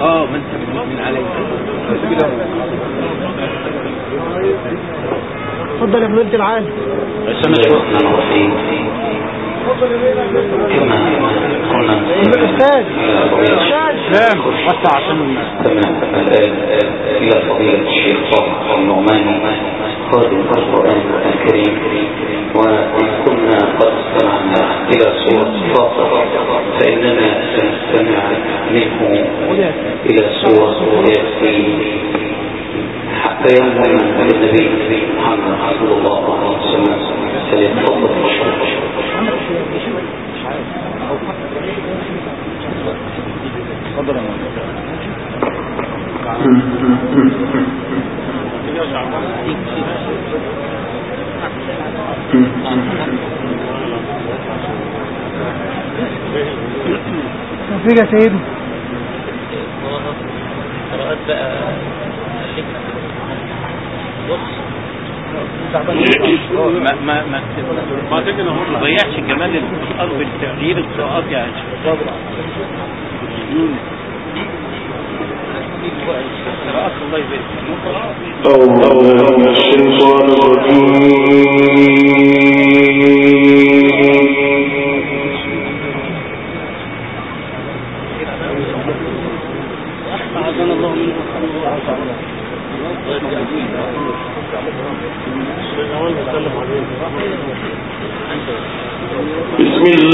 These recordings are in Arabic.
آه ما انت من عليك. اتفضل يا فضيلة العالم بسم الله الرحمن الرحيم. كما قلنا الأستاذ. أستاذ وسع عشان إلى فضيلة الشيخ صالح النعمان خادم القرآن الكريم وإن كنا قد إلى سورة فاطر فإننا سنستمع منه إلى سورة ياسين حتى يوم النبي محمد صلى الله عليه وسلم فليتفضل الشيخ توفيق يا سيدي قراءات بقى ما ما ما ما تضيعش كمان القراءات بالتغيير القراءات قراءات الله الشيطان الرجيم.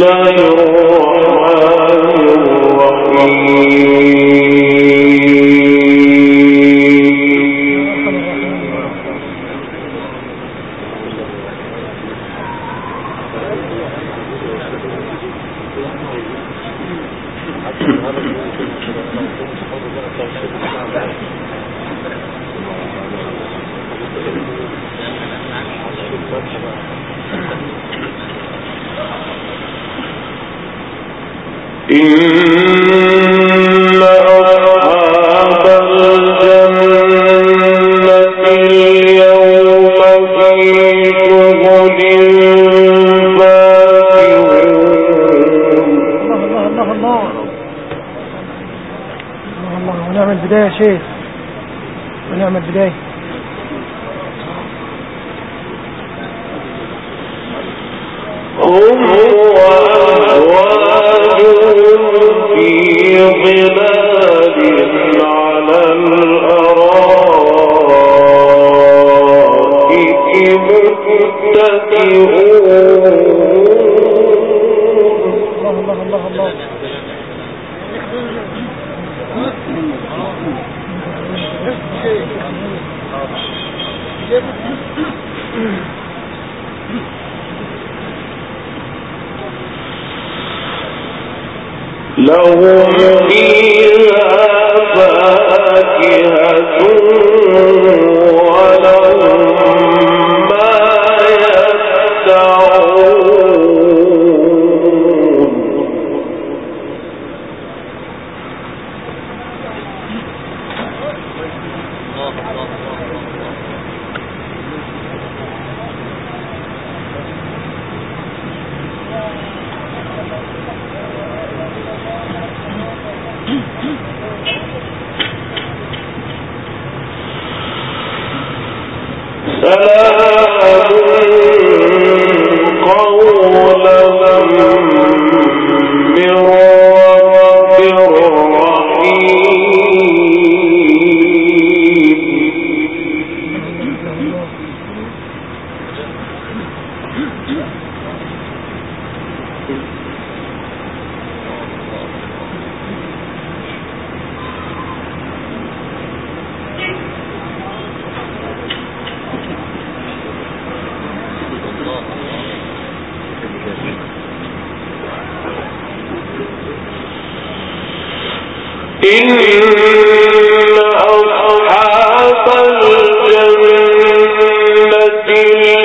الله الرحمن الجنة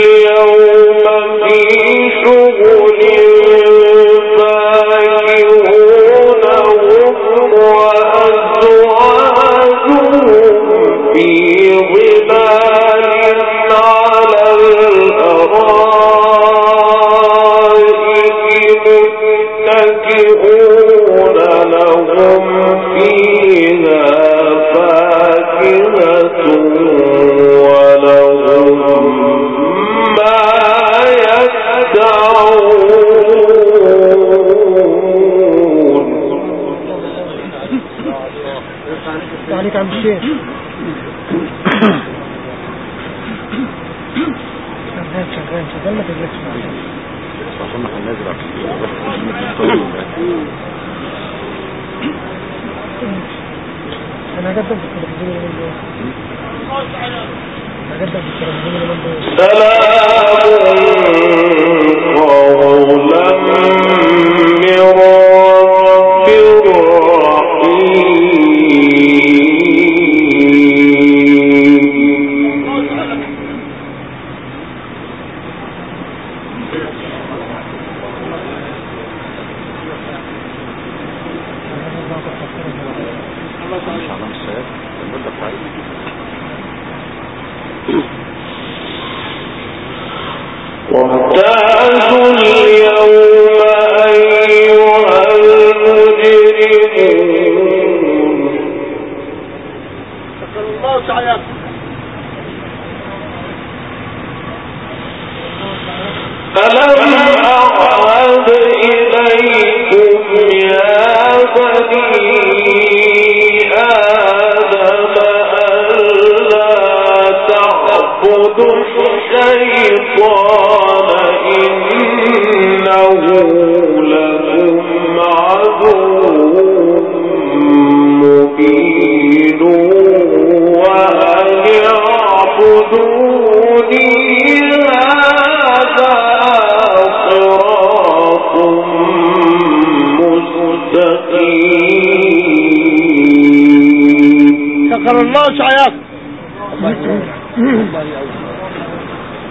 ذكر الله شعيات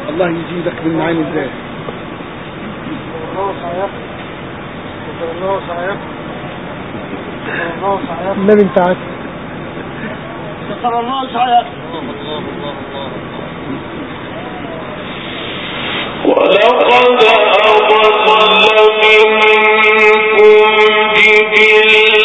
الله يجيبك من معين إزاي ما انت عاد الله الله ولقد أضل منكم ببلاد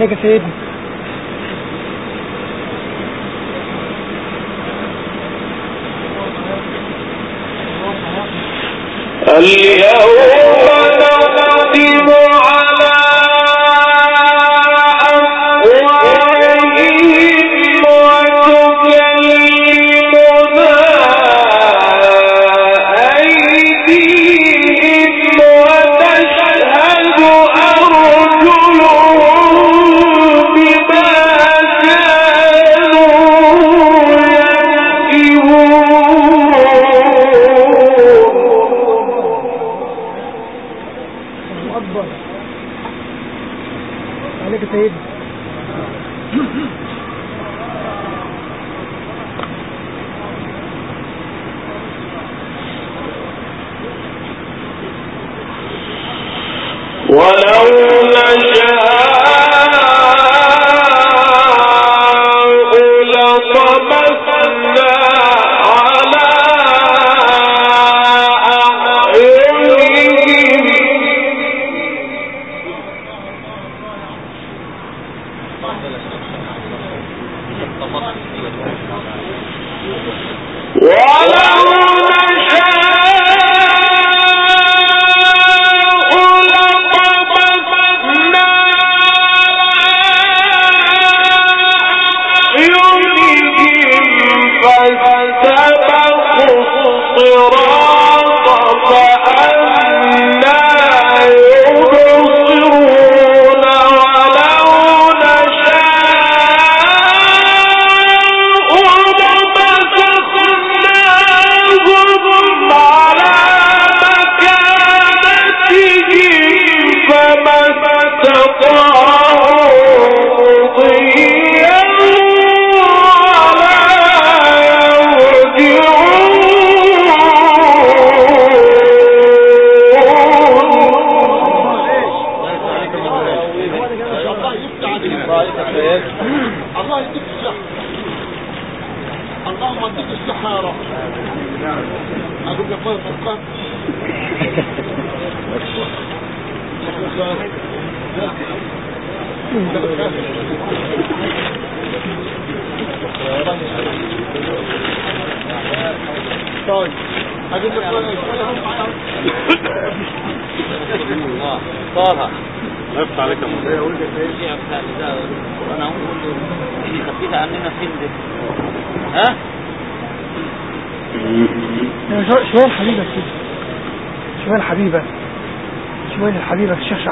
لیکن قول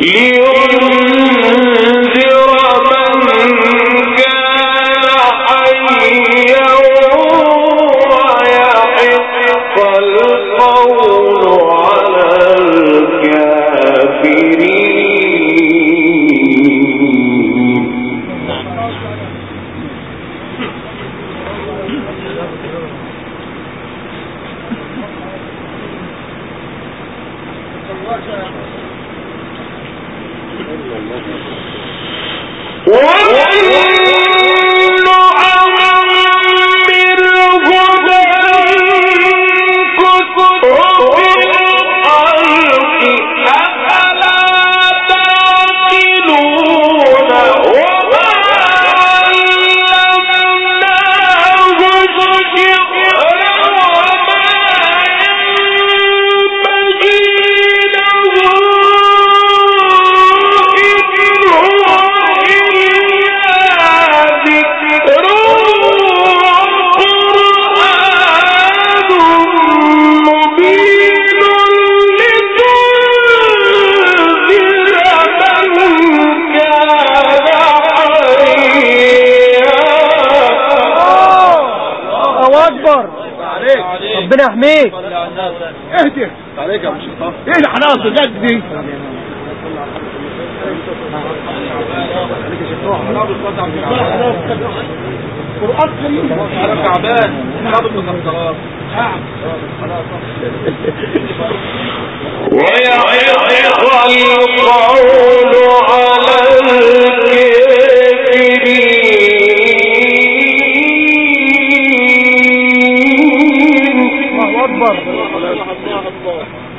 ليؤمنوا ربنا يحميك اهدي. عليك يا إيه الحناصر جد دي قرآن كريم أنا تعبان خدوا مخدرات القول على الكتاب.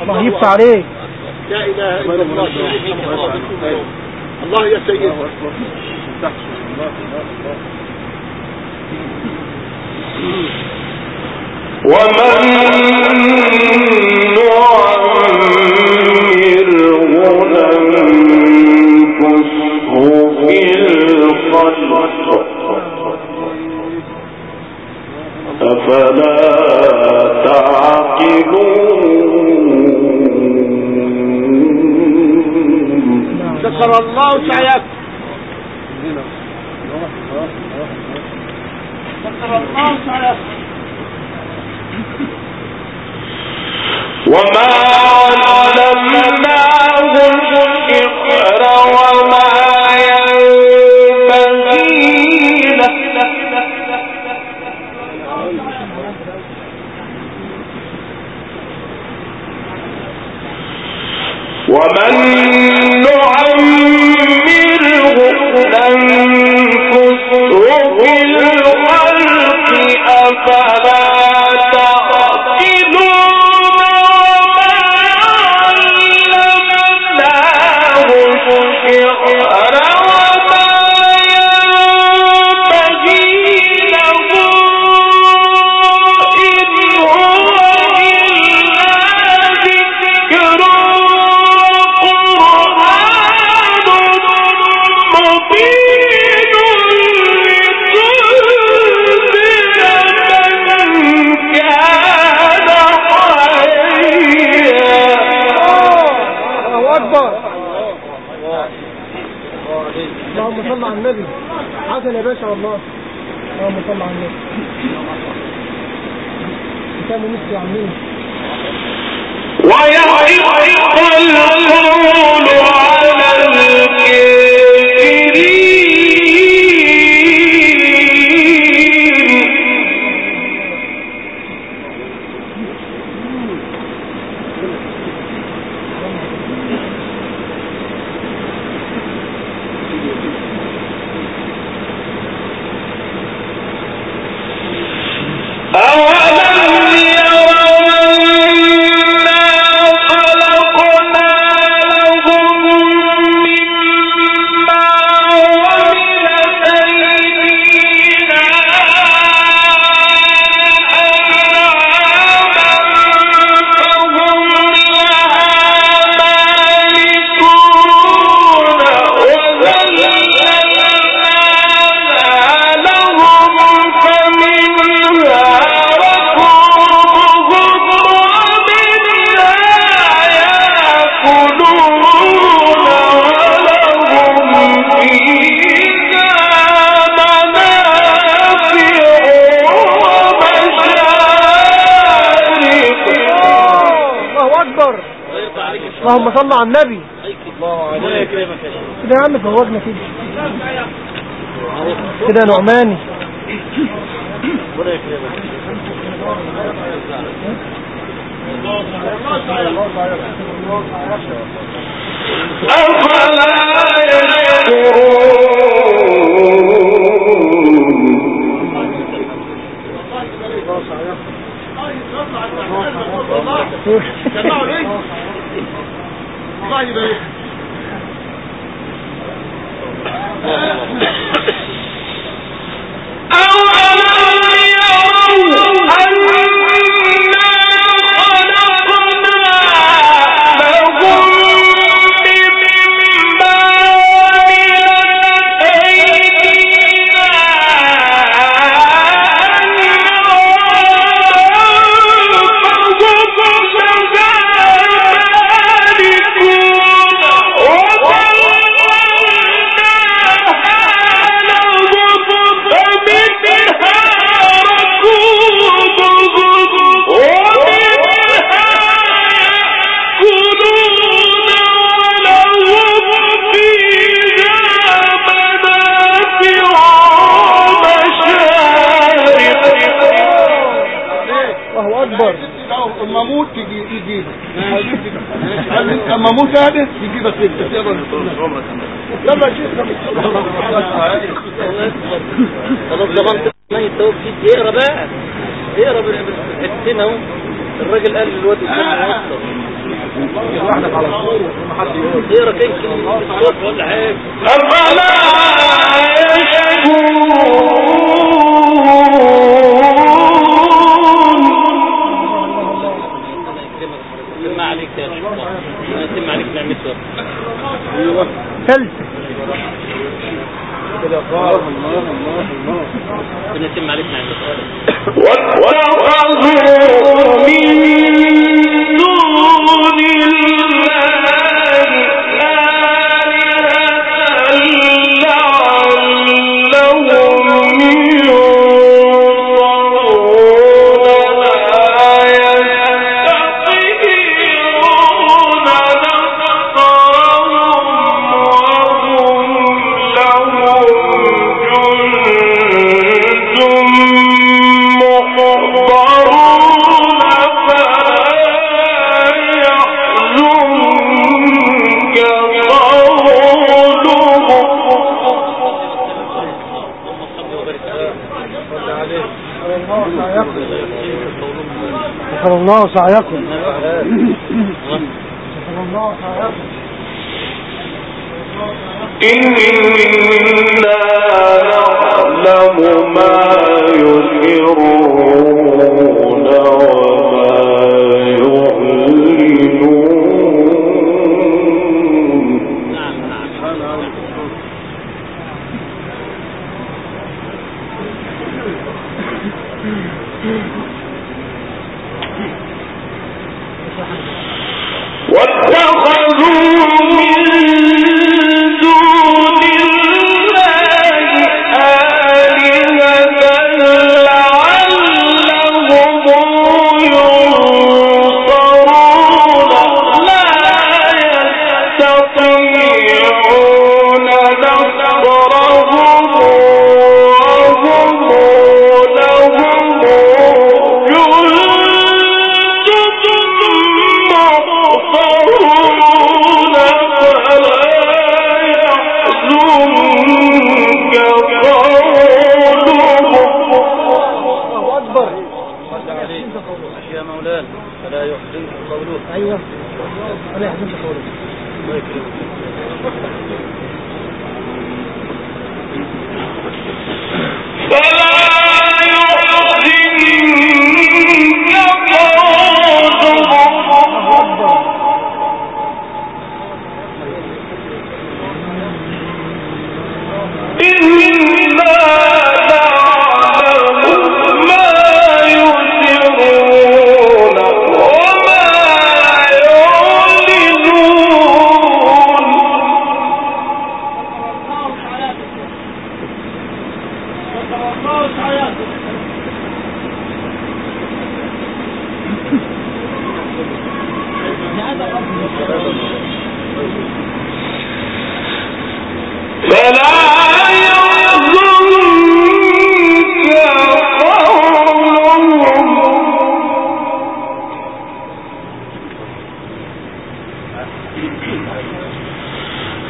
الله يفتح عليك لا إله إلا الله. الله يا سيدي ومن نعمره ننكسه في الخلق شاید کے عامل ہیں صلى على النبي. كده يا عم فوقنا كده. كده نعماني. أفلا يشكرون والله أفلا يشكون ما عليك يا الله ما يتم عليك نعمته ثلث بنتم عليك نعمته واتخذوا من سعيكم الله سعيكم الله سعيكم إنا نعلم ما يسرون أيوه. ولا يحزنك قولك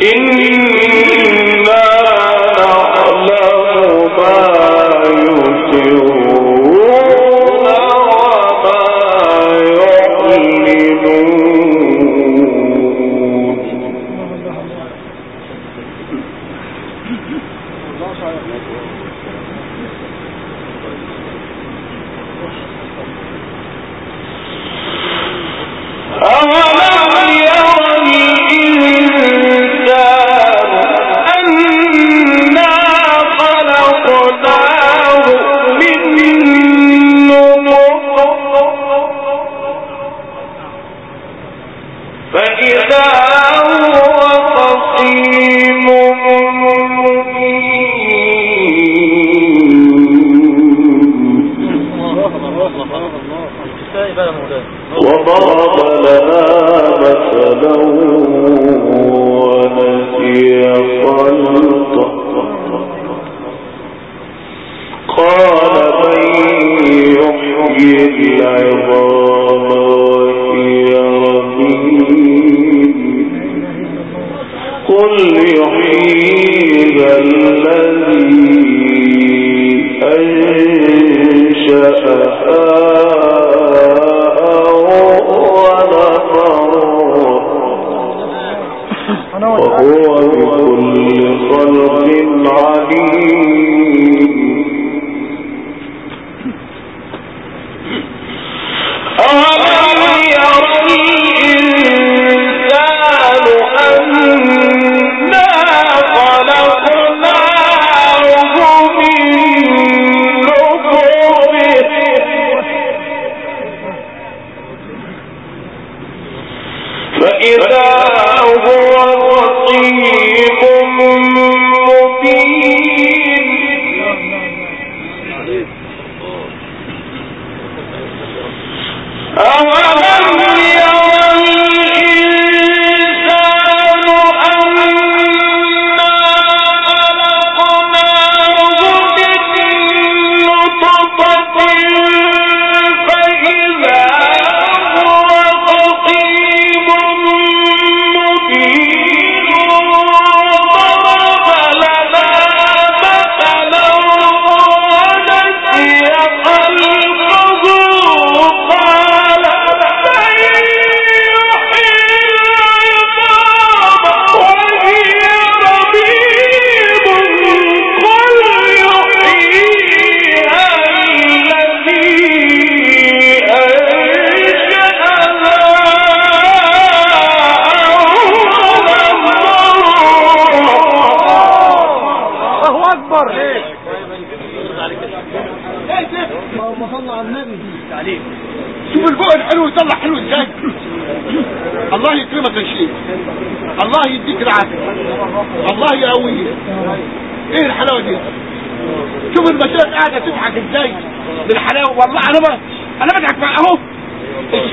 إن I will.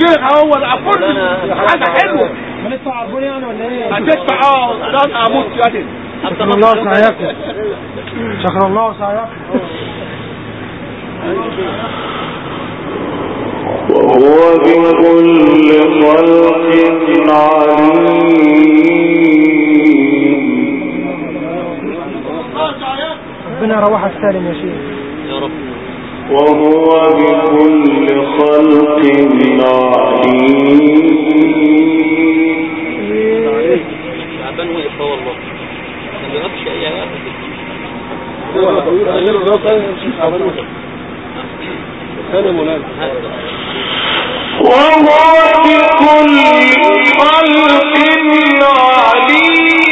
الشيخ اهو ده كل حاجة حلوة. هندفع عربون يعني ولا إيه؟ هتدفع آه ده أنا أموت شكر الله سعيكم شكر الله سعيكم وهو بكل خلق عليم ربنا يروحك سالم يا شيخ. وهو بكل خلق عليم. وهو بكل خلق عليم.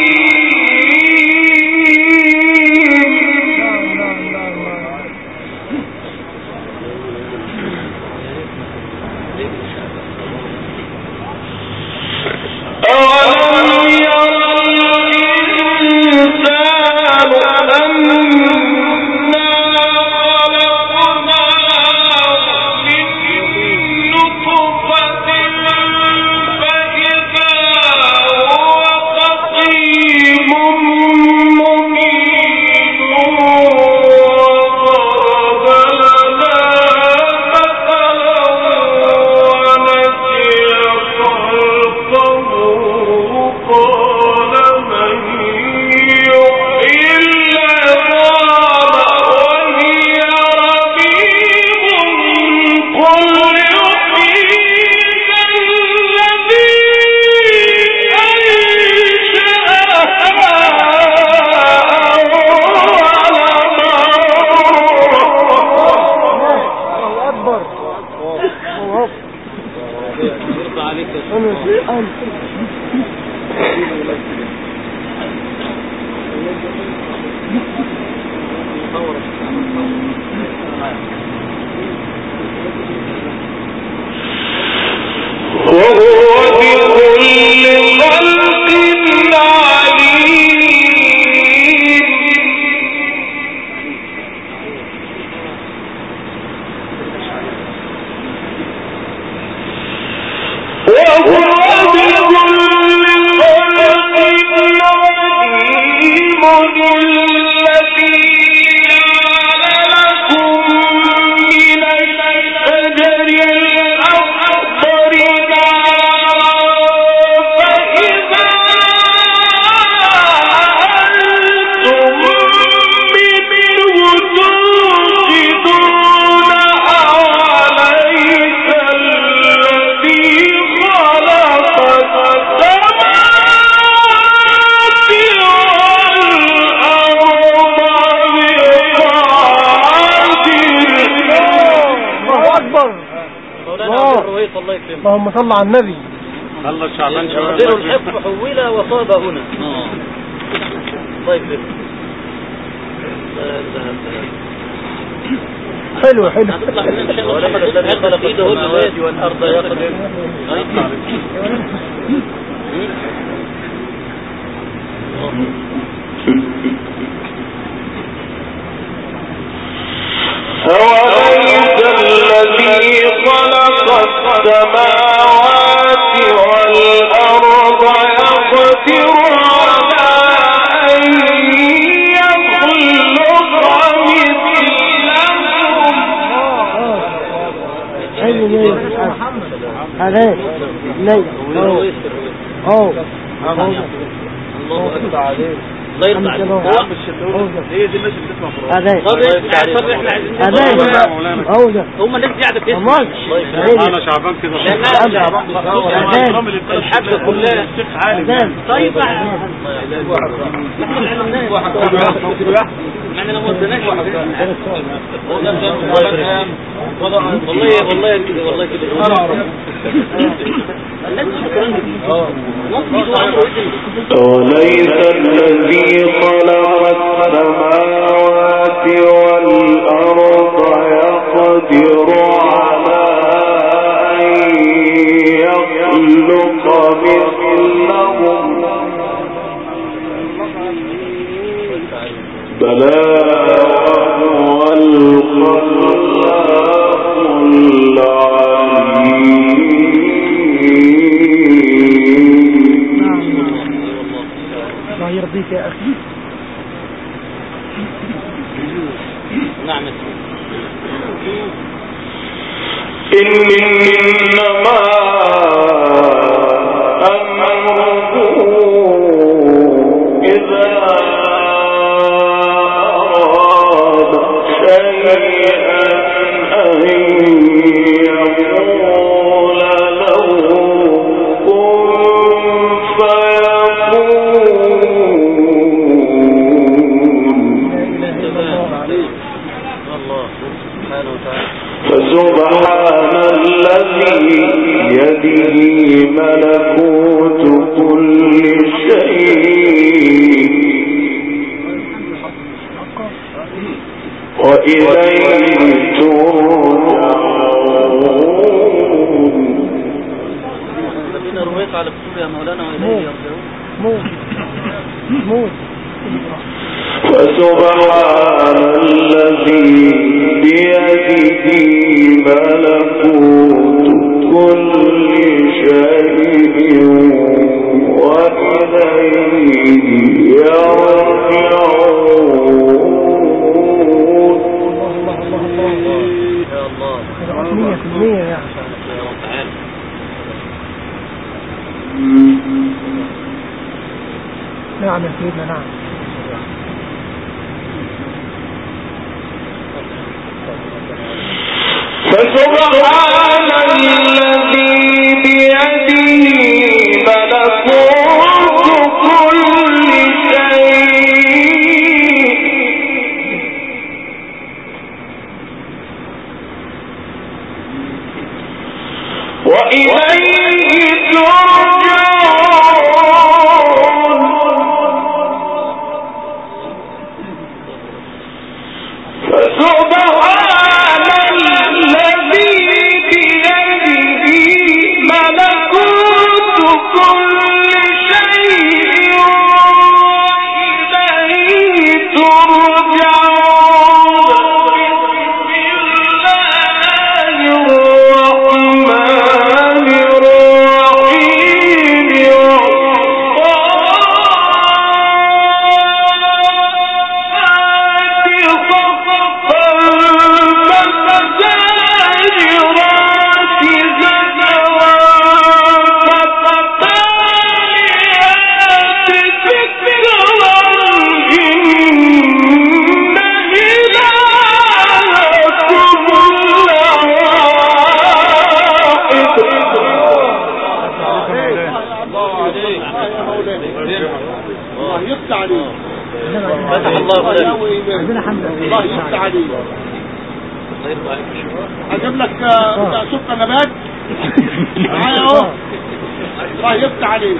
اللهم صل على النبي. الله شباب غير الحق حول وصاب هنا. الله. حلو حلو. هتطلع من ان شاء الله الذي خلق والأرض يقدر. هذا نية الله اوه اكبر عليك الله يرضى عليك هي دي الناس بتسمع هذا طب إحنا عايزين هذا اوه ده هم الناس قاعدة بتسمع الله الله أنا شعبان كده لأنها الحبة كلها الشيخ عالم طيب إحنا لو ما ودناش والله أوليس الذي خلق السماوات والأرض يقدر على أن يخلق مثلهم بلى وهو الخلاق الله يرضيك يا أخي. نعم. إنما أمره إذا أراد شيئا أن على كتب يا الله حمد. الله يفتح عليك. شكرا أجيب لك آه، بتاع سكر نبات. معايا أهو. الله يفتح عليك.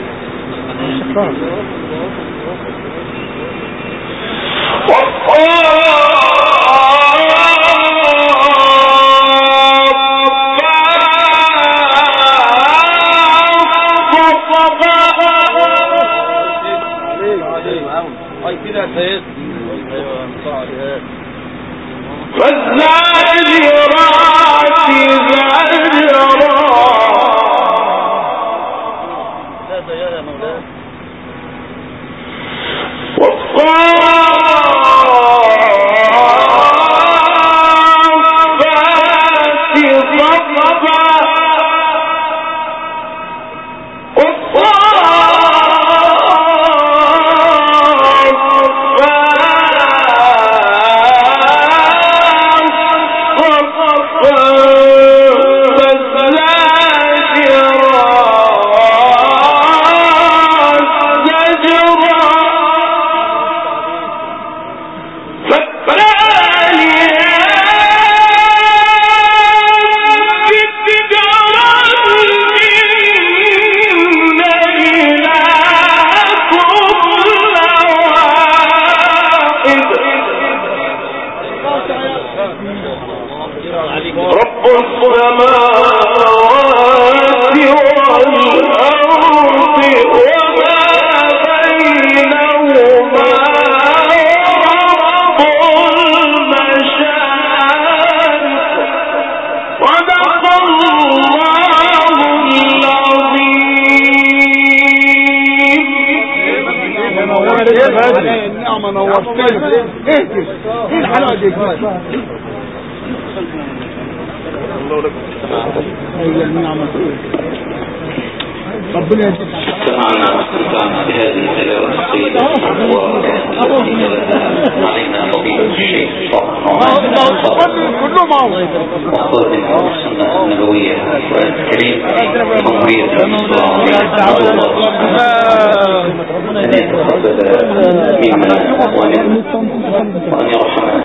عمير خمسة عمير عبد الله أن يتقبل منا وأن يرحمنا